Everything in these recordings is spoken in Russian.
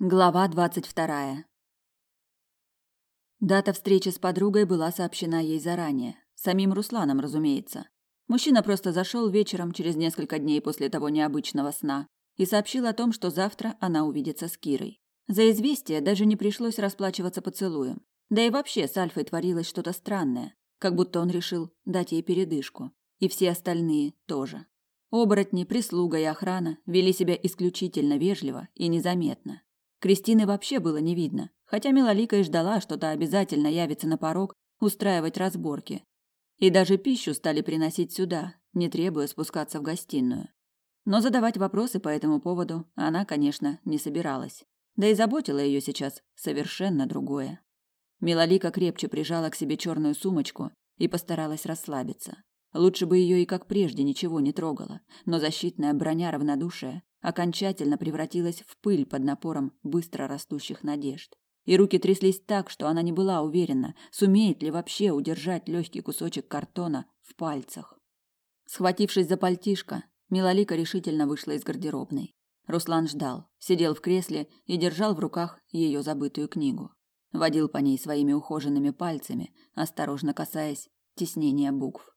Глава двадцать вторая. Дата встречи с подругой была сообщена ей заранее, самим Русланом, разумеется. Мужчина просто зашел вечером через несколько дней после того необычного сна и сообщил о том, что завтра она увидится с Кирой. За известие даже не пришлось расплачиваться поцелуем. Да и вообще с Альфой творилось что-то странное, как будто он решил дать ей передышку. И все остальные тоже. Оборотни, прислуга и охрана вели себя исключительно вежливо и незаметно. Кристины вообще было не видно, хотя Милолика и ждала, что та обязательно явится на порог устраивать разборки. И даже пищу стали приносить сюда, не требуя спускаться в гостиную. Но задавать вопросы по этому поводу она, конечно, не собиралась. Да и заботило ее сейчас совершенно другое. Милолика крепче прижала к себе черную сумочку и постаралась расслабиться. Лучше бы ее и как прежде ничего не трогало, но защитная броня равнодушия окончательно превратилась в пыль под напором быстро растущих надежд. И руки тряслись так, что она не была уверена, сумеет ли вообще удержать легкий кусочек картона в пальцах. Схватившись за пальтишко, Милолика решительно вышла из гардеробной. Руслан ждал, сидел в кресле и держал в руках ее забытую книгу. Водил по ней своими ухоженными пальцами, осторожно касаясь теснения букв.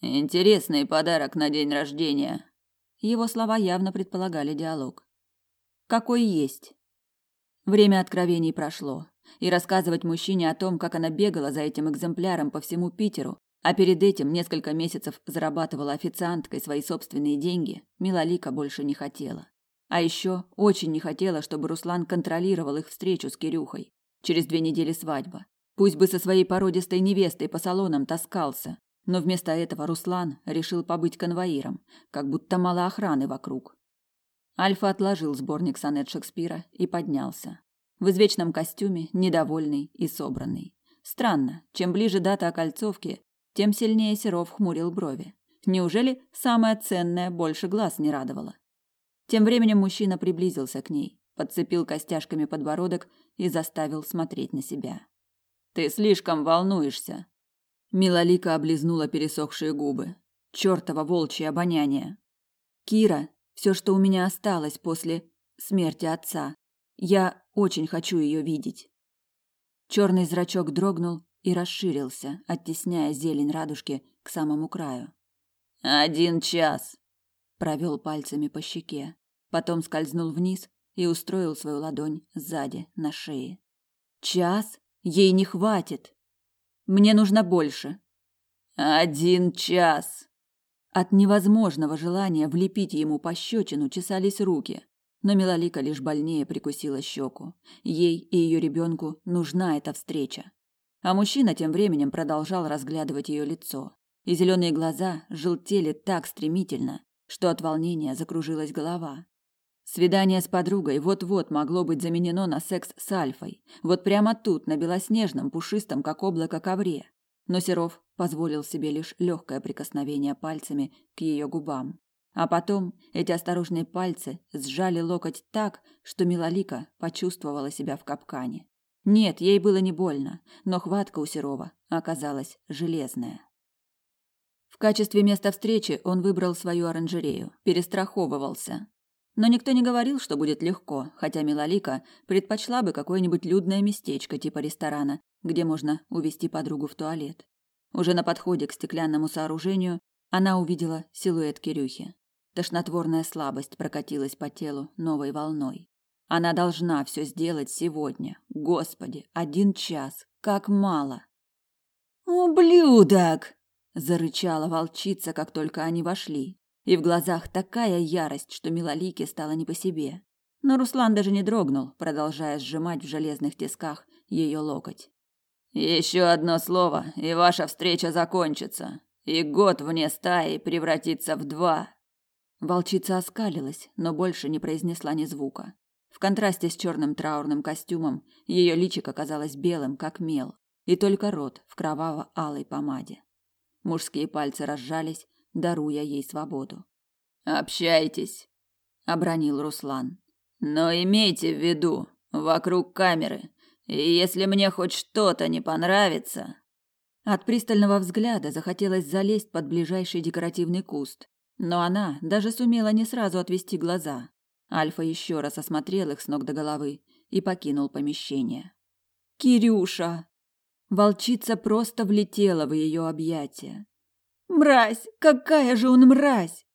«Интересный подарок на день рождения», его слова явно предполагали диалог. Какой есть. Время откровений прошло, и рассказывать мужчине о том, как она бегала за этим экземпляром по всему Питеру, а перед этим несколько месяцев зарабатывала официанткой свои собственные деньги, Милолика больше не хотела. А еще очень не хотела, чтобы Руслан контролировал их встречу с Кирюхой. Через две недели свадьба. Пусть бы со своей породистой невестой по салонам таскался, но вместо этого Руслан решил побыть конвоиром, как будто мало охраны вокруг. Альфа отложил сборник сонет Шекспира и поднялся. В извечном костюме, недовольный и собранный. Странно, чем ближе дата окольцовки, тем сильнее Серов хмурил брови. Неужели самое ценное больше глаз не радовало? Тем временем мужчина приблизился к ней, подцепил костяшками подбородок и заставил смотреть на себя. «Ты слишком волнуешься», Милолика облизнула пересохшие губы. Чёртово волчье обоняние. Кира, все, что у меня осталось после смерти отца. Я очень хочу ее видеть. Черный зрачок дрогнул и расширился, оттесняя зелень радужки к самому краю. Один час. Провел пальцами по щеке, потом скользнул вниз и устроил свою ладонь сзади на шее. Час ей не хватит. Мне нужно больше. Один час. От невозможного желания влепить ему пощечину чесались руки, но Милолика лишь больнее прикусила щеку. Ей и ее ребенку нужна эта встреча. А мужчина тем временем продолжал разглядывать ее лицо, и зеленые глаза желтели так стремительно, что от волнения закружилась голова. Свидание с подругой вот-вот могло быть заменено на секс с Альфой. Вот прямо тут, на белоснежном, пушистом, как облако, ковре. Но Серов позволил себе лишь легкое прикосновение пальцами к ее губам. А потом эти осторожные пальцы сжали локоть так, что Милолика почувствовала себя в капкане. Нет, ей было не больно, но хватка у Серова оказалась железная. В качестве места встречи он выбрал свою оранжерею, перестраховывался, но никто не говорил, что будет легко, хотя Милолика предпочла бы какое-нибудь людное местечко типа ресторана, где можно увести подругу в туалет. Уже на подходе к стеклянному сооружению она увидела силуэт Кирюхи. Тошнотворная слабость прокатилась по телу новой волной. Она должна все сделать сегодня. Господи, один час. Как мало. «Ублюдок!» – зарычала волчица, как только они вошли. И в глазах такая ярость, что Милолике стало не по себе. Но Руслан даже не дрогнул, продолжая сжимать в железных тисках ее локоть. Еще одно слово, и ваша встреча закончится, и год вне стаи превратится в два. Волчица оскалилась, но больше не произнесла ни звука. В контрасте с черным траурным костюмом ее личико казалось белым, как мел, и только рот в кроваво-алой помаде. Мужские пальцы разжались, даруя ей свободу. Общайтесь, обронил Руслан. Но имейте в виду, вокруг камеры, и если мне хоть что-то не понравится, от пристального взгляда захотелось залезть под ближайший декоративный куст, но она даже сумела не сразу отвести глаза. Альфа еще раз осмотрел их с ног до головы и покинул помещение. «Кирюша!» Волчица просто влетела в ее объятия. «Мразь! Какая же он мразь!»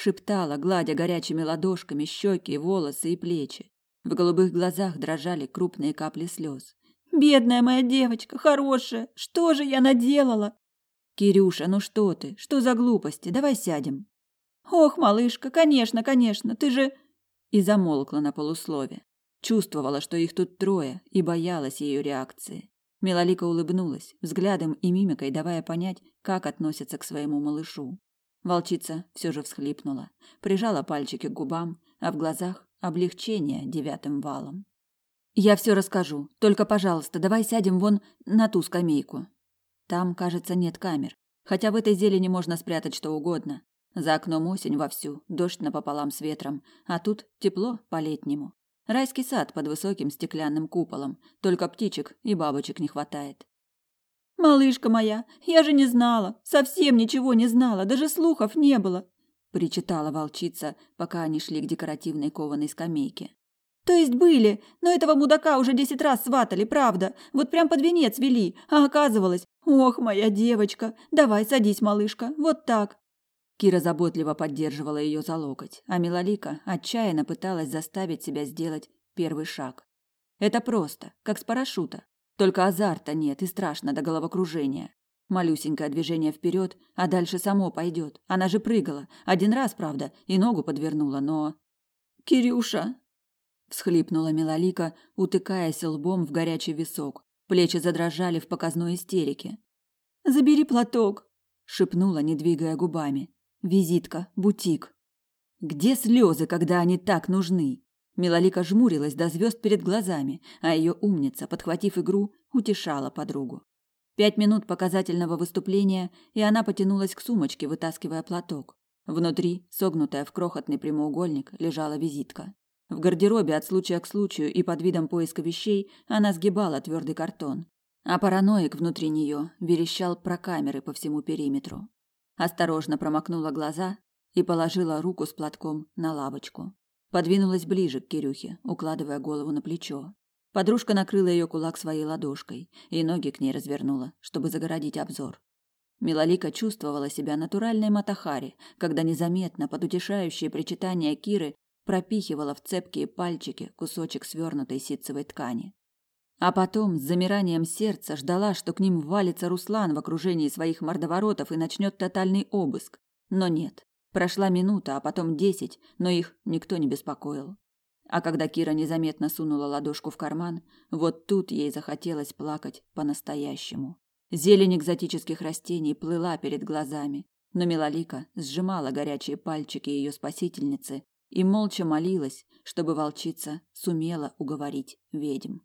шептала, гладя горячими ладошками щеки, волосы и плечи. В голубых глазах дрожали крупные капли слез. «Бедная моя девочка, хорошая! Что же я наделала?» «Кирюша, ну что ты? Что за глупости? Давай сядем». «Ох, малышка, конечно, конечно, ты же...» И замолкла на полуслове. Чувствовала, что их тут трое, и боялась ее реакции. Милолика улыбнулась, взглядом и мимикой давая понять, как относится к своему малышу. Волчица все же всхлипнула, прижала пальчики к губам, а в глазах облегчение девятым валом. Я все расскажу. Только, пожалуйста, давай сядем вон на ту скамейку. Там, кажется, нет камер, хотя в этой зелени можно спрятать что угодно. За окном осень вовсю, дождь напополам с ветром, а тут тепло по-летнему. Райский сад под высоким стеклянным куполом, только птичек и бабочек не хватает. Малышка моя, я же не знала, совсем ничего не знала, даже слухов не было, причитала волчица, пока они шли к декоративной кованой скамейке. То есть были, но этого мудака уже десять раз сватали, правда. Вот прям под венец вели, а оказывалось, ох, моя девочка, давай садись, малышка, вот так. Кира заботливо поддерживала ее за локоть, а Милолика отчаянно пыталась заставить себя сделать первый шаг. Это просто, как с парашюта. Только азарта нет и страшно до головокружения. Малюсенькое движение вперед, а дальше само пойдет. Она же прыгала. Один раз, правда, и ногу подвернула, но... «Кирюша!» всхлипнула Милолика, утыкаясь лбом в горячий висок. Плечи задрожали в показной истерике. «Забери платок!» – шепнула, не двигая губами. Визитка, бутик. Где слезы, когда они так нужны? Милолика жмурилась до звезд перед глазами, а ее умница, подхватив игру, утешала подругу. Пять минут показательного выступления, и она потянулась к сумочке, вытаскивая платок. Внутри, согнутая в крохотный прямоугольник, лежала визитка. В гардеробе от случая к случаю и под видом поиска вещей она сгибала твердый картон. А параноик внутри нее верещал про камеры по всему периметру осторожно промокнула глаза и положила руку с платком на лавочку. Подвинулась ближе к Кирюхе, укладывая голову на плечо. Подружка накрыла ее кулак своей ладошкой и ноги к ней развернула, чтобы загородить обзор. Милолика чувствовала себя натуральной матахари, когда незаметно под утешающие причитания Киры пропихивала в цепкие пальчики кусочек свернутой ситцевой ткани. А потом с замиранием сердца ждала, что к ним валится Руслан в окружении своих мордоворотов и начнет тотальный обыск. Но нет. Прошла минута, а потом десять, но их никто не беспокоил. А когда Кира незаметно сунула ладошку в карман, вот тут ей захотелось плакать по-настоящему. Зелень экзотических растений плыла перед глазами, но Милолика сжимала горячие пальчики ее спасительницы и молча молилась, чтобы волчица сумела уговорить ведьм.